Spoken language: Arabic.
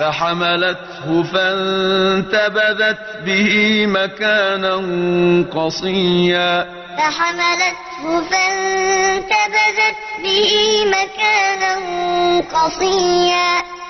فحملته فانتبذت به مكانا قصيا. فحملته فانتبذت به مكانا قصيا.